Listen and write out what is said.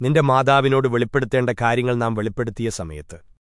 നിന്റെ മാതാവിനോട് വെളിപ്പെടുത്തേണ്ട കാര്യങ്ങൾ നാം വെളിപ്പെടുത്തിയ സമയത്ത്.